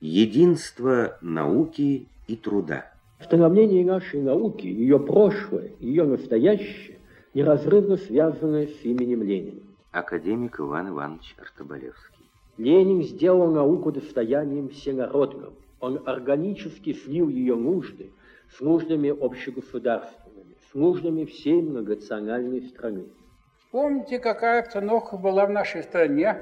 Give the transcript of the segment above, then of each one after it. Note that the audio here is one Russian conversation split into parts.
Единство науки и труда. Становление нашей науки, ее прошлое, ее настоящее неразрывно связано с именем Ленина. Академик Иван Иванович Артобалевский. Ленин сделал науку достоянием всенародным. Он органически слил ее нужды с нуждами общегосударственными, с нуждами всей многонациональной страны. Помните, какая обстановка была в нашей стране,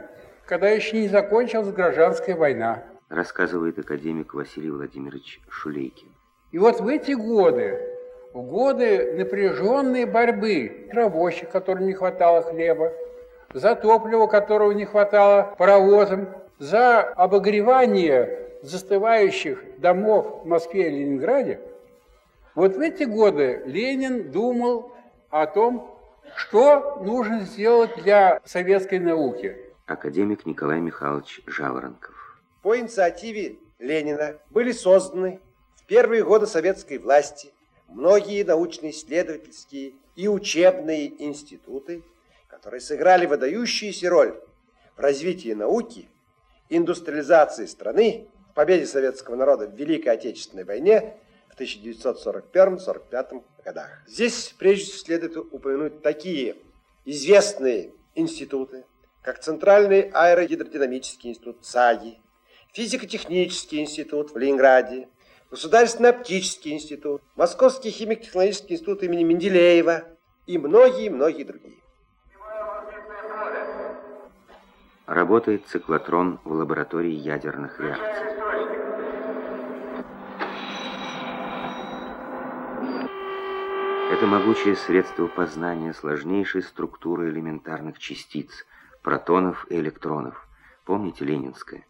когда еще не закончилась гражданская война? Рассказывает академик Василий Владимирович Шулейкин. И вот в эти годы, в годы напряженной борьбы, рабочих, которым не хватало хлеба, за топливо, которого не хватало паровозам, за обогревание застывающих домов в Москве и Ленинграде, вот в эти годы Ленин думал о том, что нужно сделать для советской науки. Академик Николай Михайлович Жаворонков. По инициативе Ленина были созданы в первые годы советской власти многие научно-исследовательские и учебные институты, которые сыграли выдающуюся роль в развитии науки, индустриализации страны, в победе советского народа в Великой Отечественной войне в 1941-1945 годах. Здесь прежде всего следует упомянуть такие известные институты, как Центральный аэрогидродинамический институт ЦАГИ, Физико-технический институт в Ленинграде, Государственный оптический институт, Московский химико-технологический институт имени Менделеева и многие-многие другие. Работает циклотрон в лаборатории ядерных реакций. Это могучее средство познания сложнейшей структуры элементарных частиц, протонов и электронов. Помните Ленинское?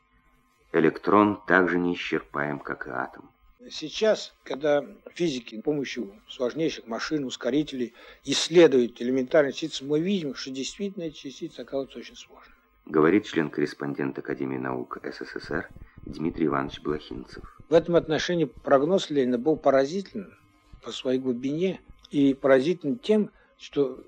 Электрон также неисчерпаем, как и атом. Сейчас, когда физики с помощью сложнейших машин, ускорителей исследуют элементарные частицы, мы видим, что действительно эти частицы оказываются очень сложными. Говорит член-корреспондент Академии наук СССР Дмитрий Иванович Блохинцев. В этом отношении прогноз Ленина был поразителен по своей глубине и поразителен тем, что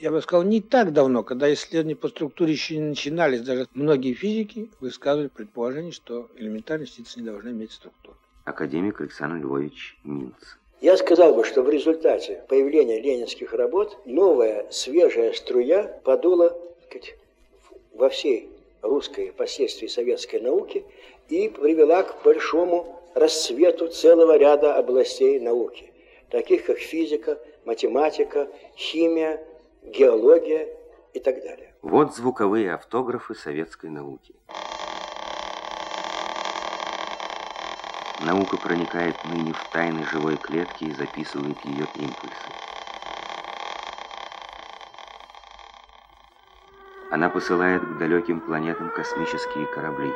я бы сказал, не так давно, когда исследования по структуре еще не начинались, даже многие физики высказывали предположение, что элементарные частицы не должны иметь структуру. Академик Александр Львович Минц. Я сказал бы, что в результате появления ленинских работ новая свежая струя подула сказать, во всей русской последствии советской науки и привела к большому расцвету целого ряда областей науки, таких как физика, математика, химия, геология и так далее. Вот звуковые автографы советской науки. Наука проникает ныне в тайны живой клетки и записывает ее импульсы. Она посылает к далеким планетам космические корабли.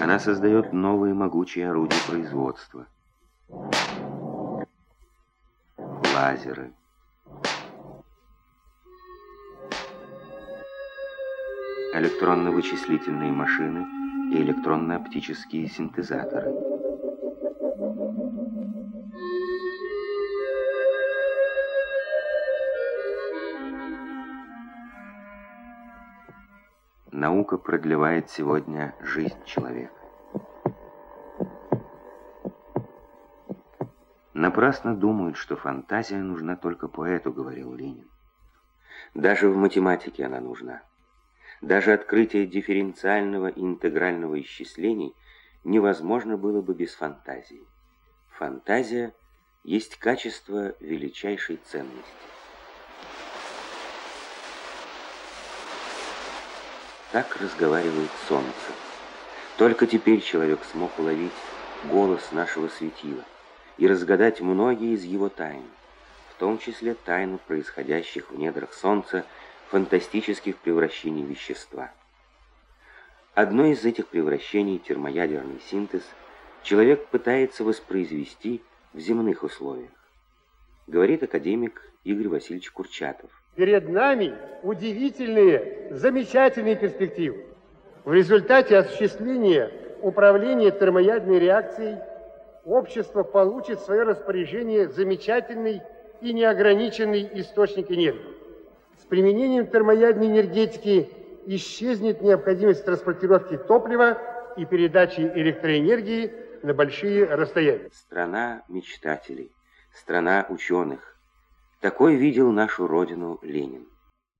Она создает новые могучие орудия производства – лазеры. Электронно-вычислительные машины и электронно-оптические синтезаторы. Наука продлевает сегодня жизнь человека. Напрасно думают, что фантазия нужна только поэту, говорил Ленин. Даже в математике она нужна. Даже открытие дифференциального и интегрального исчислений невозможно было бы без фантазии. Фантазия есть качество величайшей ценности. Так разговаривает солнце. Только теперь человек смог уловить голос нашего светила и разгадать многие из его тайн, в том числе тайну происходящих в недрах Солнца фантастических превращений вещества. Одно из этих превращений, термоядерный синтез, человек пытается воспроизвести в земных условиях, говорит академик Игорь Васильевич Курчатов. Перед нами удивительные, замечательные перспективы. В результате осуществления управления термоядерной реакцией общество получит в свое распоряжение замечательный и неограниченный источник энергии. применением термоядерной энергетики исчезнет необходимость транспортировки топлива и передачи электроэнергии на большие расстояния. Страна мечтателей, страна ученых. Такой видел нашу родину Ленин.